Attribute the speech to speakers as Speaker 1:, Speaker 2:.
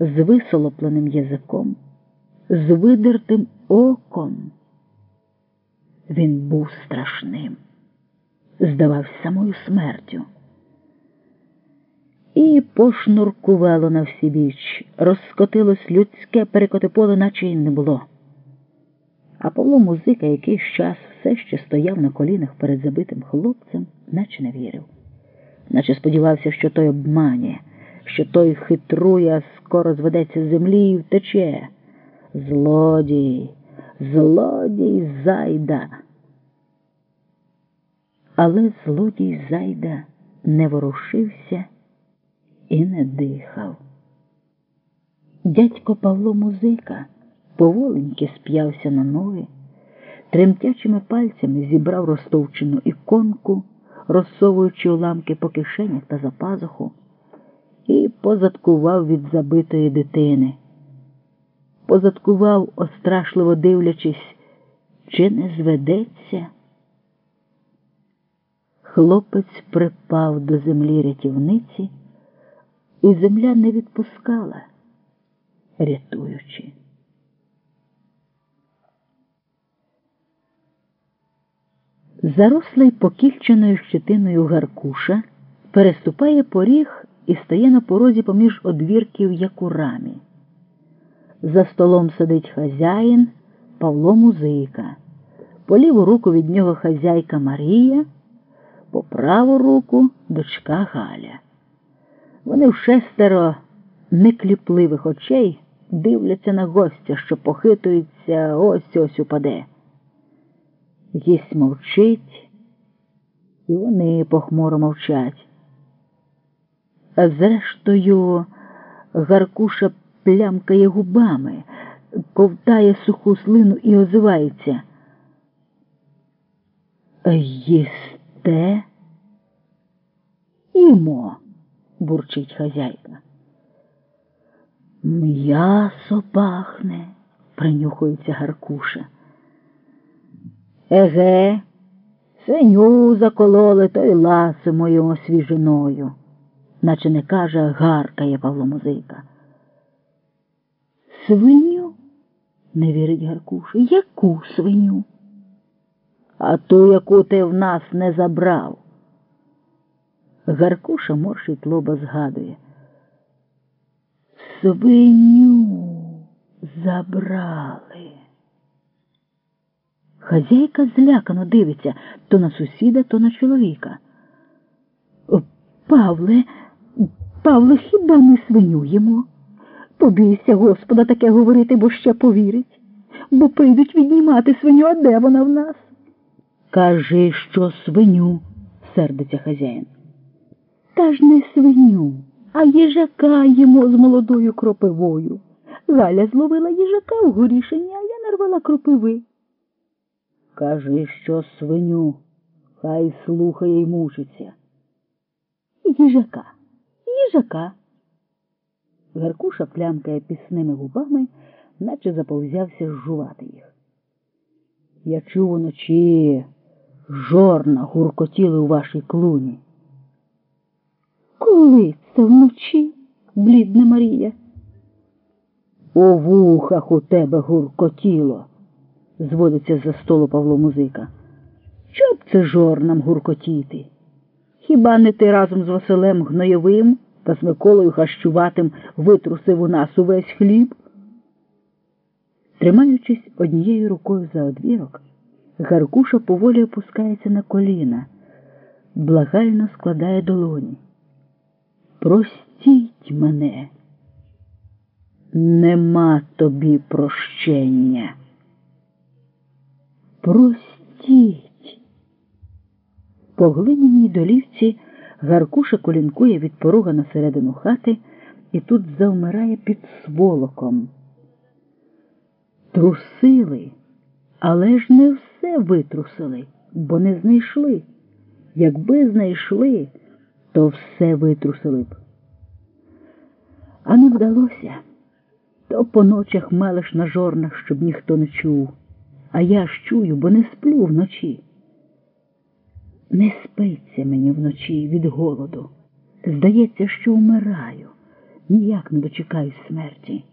Speaker 1: з висолопленим язиком, з видертим оком. Він був страшним, здавався самою смертю. І пошнуркувало на всі біч, розскотилось людське перекотиполе, наче й не було. А Павло музика якийсь час все ще стояв на колінах перед забитим хлопцем, наче не вірив, наче сподівався, що той обманює, що той хитрує, а скоро зведеться з землі і втече. Злодій, злодій зайда. Але злодій зайда не ворушився і не дихав. Дядько Павло музика поволеньки сп'явся на ноги, тремтячими пальцями зібрав розтовчену іконку, розсовуючи уламки по кишенях та за пазуху, і позадкував від забитої дитини. Позадкував, острашливо дивлячись, чи не зведеться. Хлопець припав до землі рятівниці, і земля не відпускала, рятуючи. Зарослий покільченою щетиною Гаркуша переступає поріг і стає на порозі поміж одвірків, як у рамі. За столом сидить хазяїн Павло Музика, по ліву руку від нього хазяйка Марія, по праву руку дочка Галя. Вони в шестеро некліпливих очей дивляться на гостя, що похитується, ось ось упаде. Єсть мовчить, і вони похмуро мовчать. Зрештою, Гаркуша плямкає губами, ковтає суху слину і озивається. Їсте? Імо, бурчить хазяйка. М'ясо пахне, принюхується Гаркуша. Еге, свиню закололи, то й ласимою освіжиною, наче не каже, гаркає Павло Музика. Свиню? не вірить Гаркуша. Яку свиню? А ту, яку ти в нас не забрав. Гаркуша морщить лоба згадує. Свиню забрали. Хазяйка злякано дивиться то на сусіда, то на чоловіка. Павле, Павле, хіба ми свинюємо? Побійся, Господа, таке говорити, бо ще повірить, бо прийдуть віднімати свиню, а де вона в нас? Кажи, що свиню, сердиться хазяїн. Та ж не свиню, а їжака їмо з молодою кропивою. Галя зловила їжака в горішині, а я нарвала кропиви. Кажи, що свиню, хай слухає й мучиться. Їжака, їжака. Гаркуша плямкає пісними губами, наче заповзявся жувати їх. Я чув уночі жорна гуркотіли у вашій клуні. Коли це вночі, блідна Марія? У вухах у тебе гуркотіло, зводиться за столу Павло Музика. Що б це жорнам гуркотіти? Хіба не ти разом з Василем Гнойовим та з Миколою Хащуватим витрусив у нас увесь хліб? Тримаючись однією рукою за одвірок, Гаркуша поволі опускається на коліна, благально складає долоні. Простіть мене, нема тобі прощення. Простіть. По глиняній долівці Гаркуша колінкує від порога на середину хати і тут завмирає під сволоком. Трусили, але ж не все витрусили, бо не знайшли. Якби знайшли, то все витрусили б. А не вдалося, то по ночах мелеш на жорнах, щоб ніхто не чув. А я ж чую, бо не сплю вночі. Не спиться мені вночі від голоду. Здається, що вмираю. ніяк не дочекаюсь смерті.